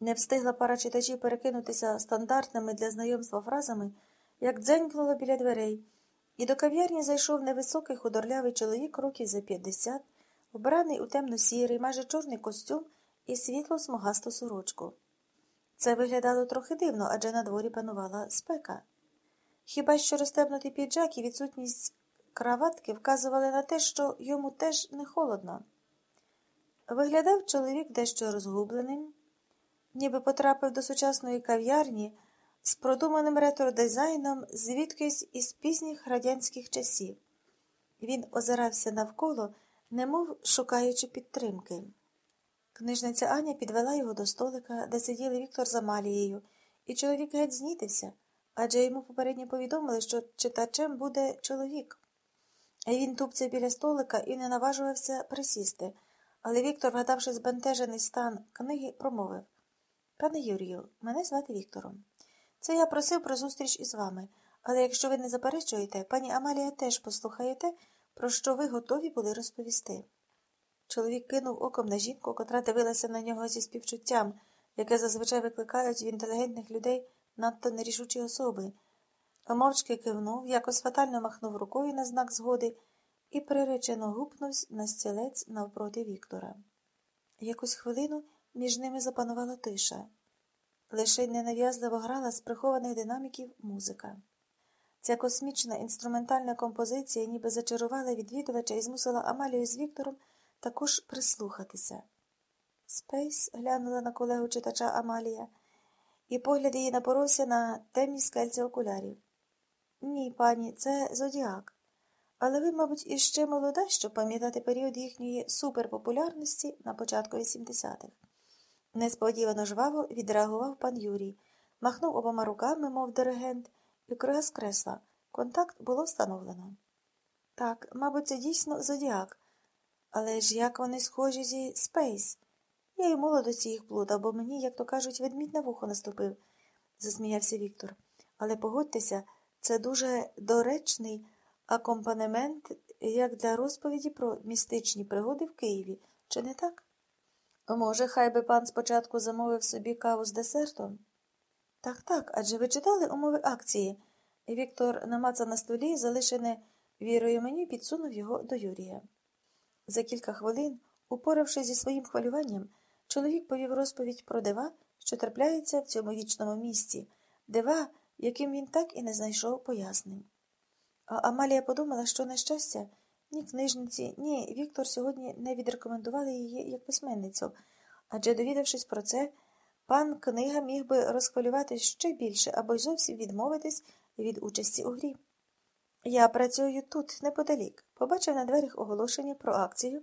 Не встигла пара читачів перекинутися стандартними для знайомства фразами, як дзенькнуло біля дверей, і до кав'ярні зайшов невисокий худорлявий чоловік років за 50, вбраний у темно-сірий, майже чорний костюм і світло смугасту сорочку. Це виглядало трохи дивно, адже на дворі панувала спека. Хіба що розтебнутий піджак і відсутність краватки вказували на те, що йому теж не холодно. Виглядав чоловік дещо розгубленим, ніби потрапив до сучасної кав'ярні з продуманим ретро-дизайном звідкись із пізніх радянських часів. Він озирався навколо, немов шукаючи підтримки. Книжниця Аня підвела його до столика, де сиділи Віктор з Амалією, і чоловік геть знітився, адже йому попередньо повідомили, що читачем буде чоловік. Він тупцяв біля столика і не наважувався присісти, але Віктор, вгадавши збентежений стан книги, промовив Пане Юрію, мене звати Віктором. Це я просив про зустріч із вами, але якщо ви не заперечуєте, пані Амалія теж послухаєте, про що ви готові були розповісти. Чоловік кинув оком на жінку, котра дивилася на нього зі співчуттям, яке зазвичай викликають в інтелігентних людей надто нерішучі особи. Мовчки кивнув, якось фатально махнув рукою на знак згоди і приречено гупнувся на стілець навпроти Віктора. Якусь хвилину між ними запанувала тиша. Лише ненав'язливо грала з прихованих динаміків музика. Ця космічна інструментальна композиція ніби зачарувала відвідувача і змусила Амалію з Віктором також прислухатися. Спейс глянула на колегу читача Амалія, і погляд її напоровся на темні скельці окулярів. Ні, пані, це зодіак. Але ви, мабуть, іще молода, щоб пам'ятати період їхньої суперпопулярності на початку 80-х. Несподівано жваво відреагував пан Юрій, махнув обома руками, мов диригент, і крига скресла. Контакт було встановлено. Так, мабуть, це дійсно зодіак. Але ж як вони схожі зі Space? Я й молодості їх плутав, бо мені, як то кажуть, ведмідь на вухо наступив, засміявся Віктор. Але погодьтеся, це дуже доречний акомпанемент, як для розповіді про містичні пригоди в Києві, чи не так? Може, хай би пан спочатку замовив собі каву з десертом? Так, так, адже ви читали умови акції. Віктор намацав на столі, залишене вірою мені, підсунув його до Юрія. За кілька хвилин, упоравшись зі своїм хвилюванням, чоловік повів розповідь про дива, що трапляються в цьому вічному місці, дива, яким він так і не знайшов пояснень. А Амалія подумала, що, на щастя, ні книжниці, ні Віктор сьогодні не відрекомендували її як письменницю, адже, довідавшись про це, пан книга міг би розхвилюватись ще більше або й зовсім відмовитись від участі у грі. Я працюю тут, неподалік, побачив на дверях оголошення про акцію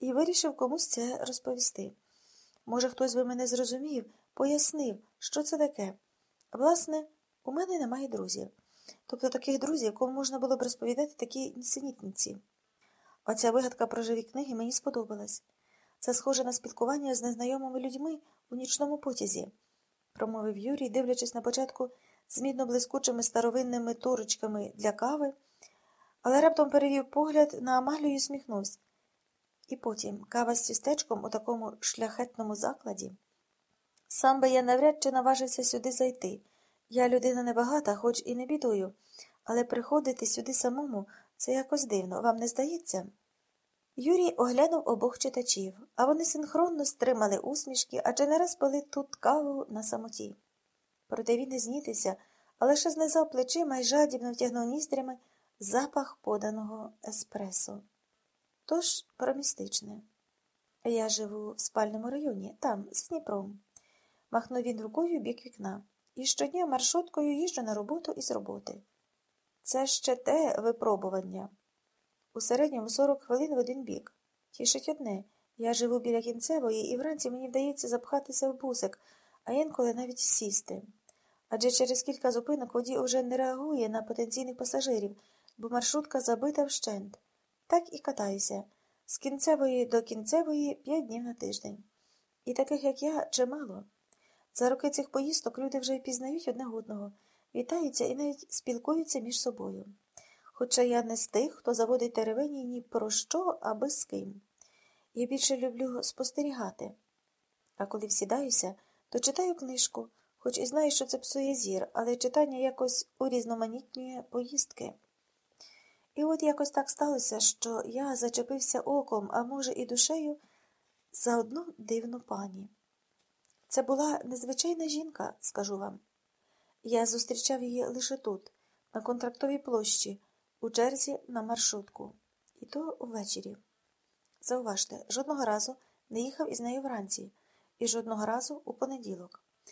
і вирішив комусь це розповісти. Може, хтось би мене зрозумів, пояснив, що це таке. Власне, у мене немає друзів. Тобто таких друзів, кому можна було б розповідати такі нісенітниці. Оця вигадка про живі книги мені сподобалась. Це схоже на спілкування з незнайомими людьми у нічному потязі, промовив Юрій, дивлячись на початку з мідно блискучими старовинними турочками для кави, але раптом перевів погляд на Амалію і сміхнувся. І потім кава з тістечком у такому шляхетному закладі. Сам би я навряд чи наважився сюди зайти. Я людина небагата, хоч і не бідую, але приходити сюди самому це якось дивно, вам не здається? Юрій оглянув обох читачів, а вони синхронно стримали усмішки, адже не раз пили тут каву на самоті. Проте він не знітився, а лише знизав плечима і жадібно втягнув ніздрями запах поданого еспресо. Тож про містичне. Я живу в спальному районі, там, з Дніпром. Махнув він рукою в бік вікна. І щодня маршруткою їжджу на роботу і з роботи. Це ще те випробування. У середньому 40 хвилин в один бік. Тішить одне. Я живу біля кінцевої, і вранці мені вдається запхатися в бусик, а інколи навіть сісти. Адже через кілька зупинок водій уже не реагує на потенційних пасажирів, бо маршрутка забита вщент. Так і катаюся з кінцевої до кінцевої п'ять днів на тиждень. І таких, як я, чимало. За роки цих поїздок люди вже впізнають одне одного, вітаються і навіть спілкуються між собою. Хоча я не з тих, хто заводить теревені ні про що, аби з ким. Я більше люблю спостерігати. А коли всідаюся, то читаю книжку, хоч і знаю, що це псує зір, але читання якось урізноманітнює поїздки. І от якось так сталося, що я зачепився оком, а може, і душею, за одну дивну пані. Це була незвичайна жінка, скажу вам. Я зустрічав її лише тут, на контрактовій площі, у черзі на маршрутку. І то ввечері. Зауважте, жодного разу не їхав із нею вранці, і жодного разу у понеділок.